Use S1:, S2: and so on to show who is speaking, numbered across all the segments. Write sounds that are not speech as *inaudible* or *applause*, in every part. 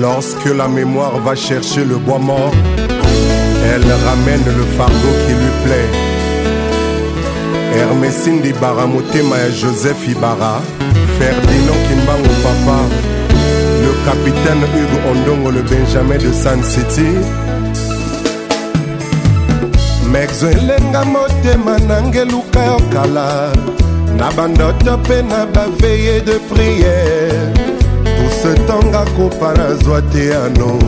S1: Lorsque la mémoire va chercher le bois mort, elle ramène le fardeau qui lui plaît. Hermesinde Moutema et Joseph Ibarra, Ferdinand Kimbango Papa, le capitaine Hugo Ondongo, le Benjamin de San City. mexo motema na pas, veillé de prière ntonga kopa nazwa te yano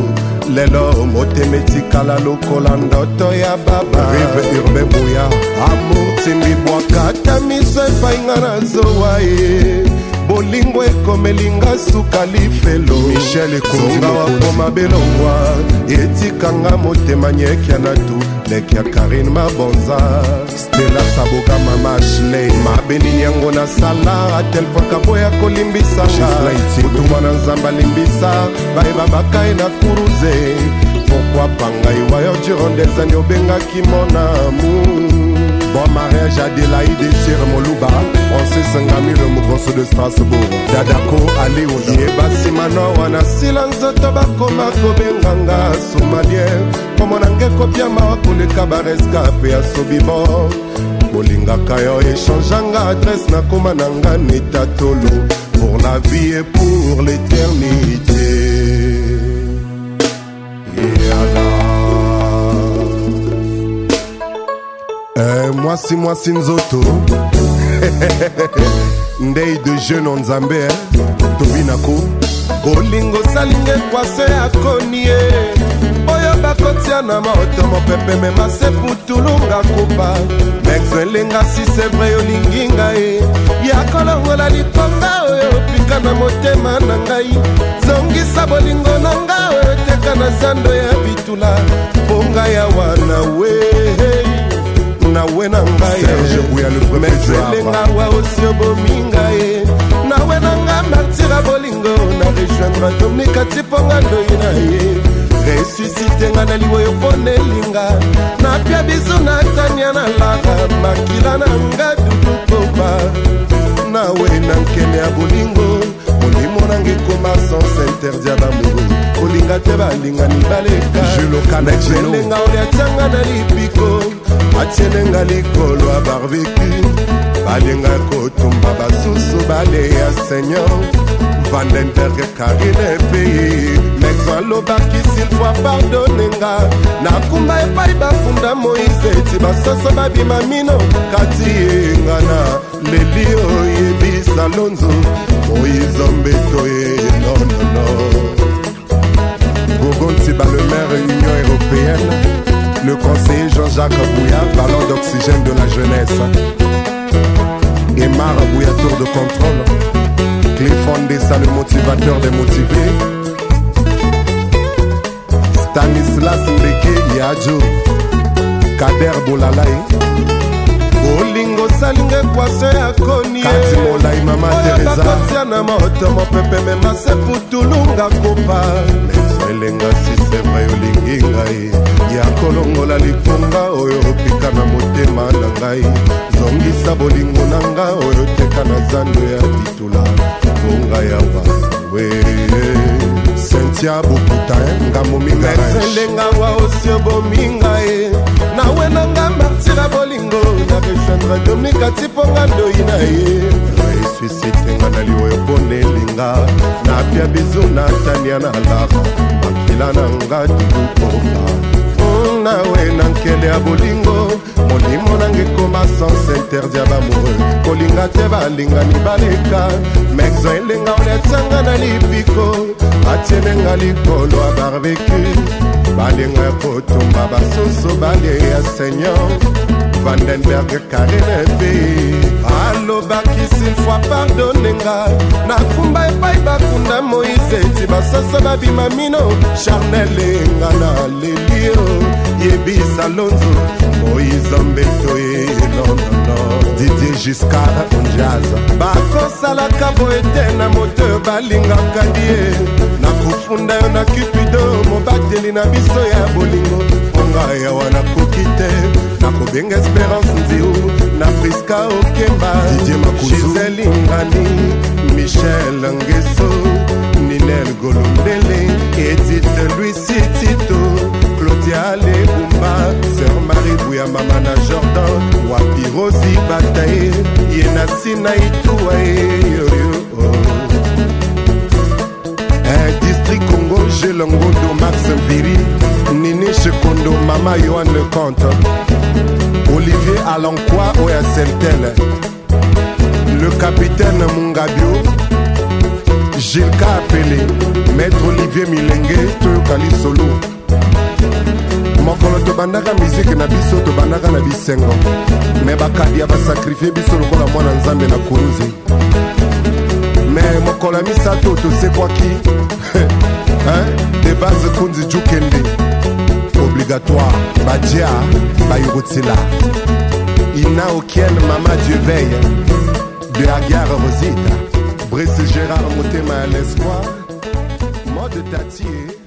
S1: lelo motema etikala lokola ndoto ya baba rive urbe buya amour timbi bwaka ata miso epai nga nazowa ye bolingo ekomelinga suka lifelo michel ekonga wakoma belongwa etikanga motema nyekya na tu leki ya karine mabonza stela saboka mama ashley mabenini yango nasala atel po kaboya kolimbisanga motuma na nzambe alimbisa bayeba bakae na kuruze e pokwapa ngai wayor durondezani obengaki mon amour Bon mariage Adélaïde Sir Moluba Francis Ngamiro mokonso de Strasbourg Dadako Aliou yeba nsima nowa nasila nzoto bakoma kobenganga somalien komo na nge kopiama koleka bareskape ya sobibo bolingaka yo echangeanga adrese nakóma na nga netatolo pour la vie et pour l'éternité mwasi mwasi nzoto *laughs* ndei de jeune nzambe eh? tobinako bolingo osalinga ekwase akoni ye oyo bakotia na moto mopepe mema se putulunga kupa mexe elenga si sevre olingi ngai eh. ya kolongola likomba oyo opika na motema na ngai zongisa bolingo na ngai oyo teka na zando ya bitula mponga ya wana we mezelenga wa osi obominga ye nawe nanga martira bolingo na rejoindre dominikati mponga ndoyi na ye resusite nga na liwoyo mpo nelinga napia biso natania na lara makila na nga dudu koba nawe na nkene ya bolingo molimo nanga ekoma sans interdit ya bamoro kolinga te balingani baleka elenga oliatianga na libiko batyelenga likolo ya barbeku balinga kotumba basusu baleya seigneur vandenberg karine pei meso alobaki silfo apardonenga nakumba epai bakunda moise eti basoso babima mino kati yenga na leli oyebisa lonzo moise mbeto ye nonono gogontiba le maire union européenne le conseiller Jean-Jacques Bouillard ballon d'oxygène de la jeunesse. Et Marabouya, tour de contrôle, Fondé, ça le motivateur des motivés, Stanislas Mbeke Yadjo, Kader Boulalaï. Olingo salingue Poisson, Yakoni, mama terezakotia na moto mopepe mema se putulunga kopa elenga sisema yolingi ngai ya kolongola likunga oyo opika na motema na ngai zongisa bolingo na nga oyo teka na zando ya bitula bonga ya wawe sentia bokuta ngambo mingaelengawa osi obominga ye nawe na nga martira bolingo na rejoindre dominikati mponga ndoi na ye esenga na lioyo mponelinga napia bizu natania na lava makila na nga dikukoma nawe na nkele ya bolingo molimo nanga ekoma sans interdit ya bamoureux kolinga te balingani baleka mexo elenga oletianga na libiko atielenga likolo ya barbecu balinga ya kotumba basusu bale ya seigneur vandenberg karene pays balobakisi fois pardonne nga nakumba epai bakunda moïse eti basoso babima mino charnel enga na lelio yebisa lonzo moïse mbeto elondono didie juscar onjaz bakosalaka boye te na moto oyo balingaka die nakofunda yo na cupido mobateli na biso ya bolingo mponga yawa nakoki te nakobenga espérance nziu na priska okemba gizelingani michel ngeso ninel golondele edite luisi tito claudia lebumba ser maribu ya mama na jordan wapirosi bata ye ye na nsina ituwa ye yoyo oh. eh, distrik congo gelongondo max viri nini shekondo mama yoane conte olivier alankwa oyo asentel le capitaine mungabio gilka apele maître olivier milenge toyoka lisolo mokolo tobandaka miziki na biso tobandaka na bisengo me bakadi ya basakrifie biso lokola mwana nzambe na kuruzi me mokolo ya misato tosekwaki *laughs* de base kunzi jukende obligatoire badia bayurutila inaokiel mama dieveille de agar rosita brice gérard motema à l'espoir mode tatier